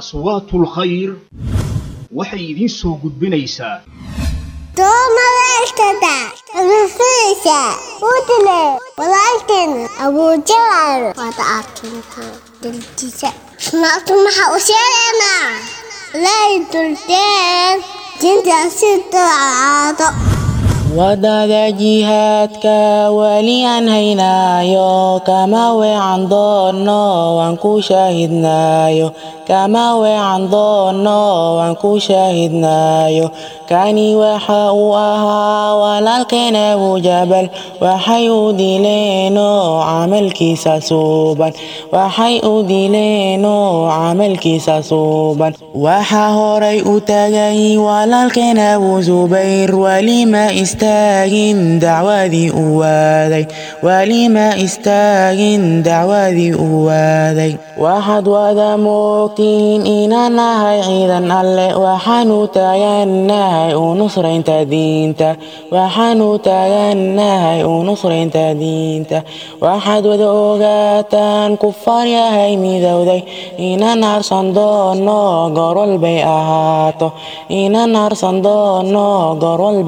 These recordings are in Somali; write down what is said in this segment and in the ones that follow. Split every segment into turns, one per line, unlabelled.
aswaatul khayr. Waxay idiin soo gudbinaysaa.
Doomadeystada rufaysa udile walaalkeen abuujalaal wada arkintaa dalkiisa naagtu maxaa u sheegaynaa lay dulteen jintaasi dacaado
waddada jihaadka weli aan haynaayo kama weecan doono waan ku shaahidnaayo kama weecan doono waan ku shaahidnaayo kani waxa uu ahaa walaalkeen abujabal waxay u dileeno camalkiisa suuban waxay u dileeno camalkiisa suuban waxa horay u tagay walaalkeen abu zubayr welima istaagin dacwadii u waaday welima istaagin dacwadii u waaday waxaad wada moogtiin inaan nahay ciidan alle waxaanu taagannahay u nusraynta diinta waxaanu taagannahay u nusraynta diinta waxaad wada ogaataan kufaar yahay midowday inaan harsan doono gorol bay ahaato inaan harsan doono gorol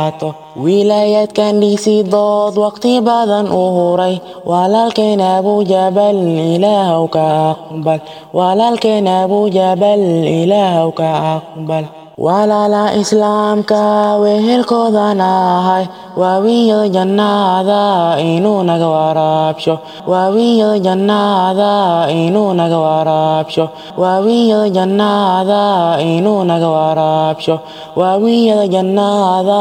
ahaato wilaayadkan dhiisidood waqti badan u huray walaalkeen abujabal ilaahw ka aqbal walaalkeen abujabal ilaahw ka aqbal walaala islaamka wehelkoodan ahay waawiyada jannaada inuu naga waraabsho waawiyada jannaada inuu naga waraabsho waawiyada jannaada inuu naga waraabsho waawiyada jannaada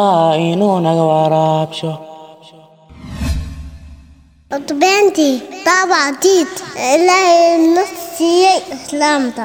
inuu naga waraabsho
ilaahay na siiyey islaamta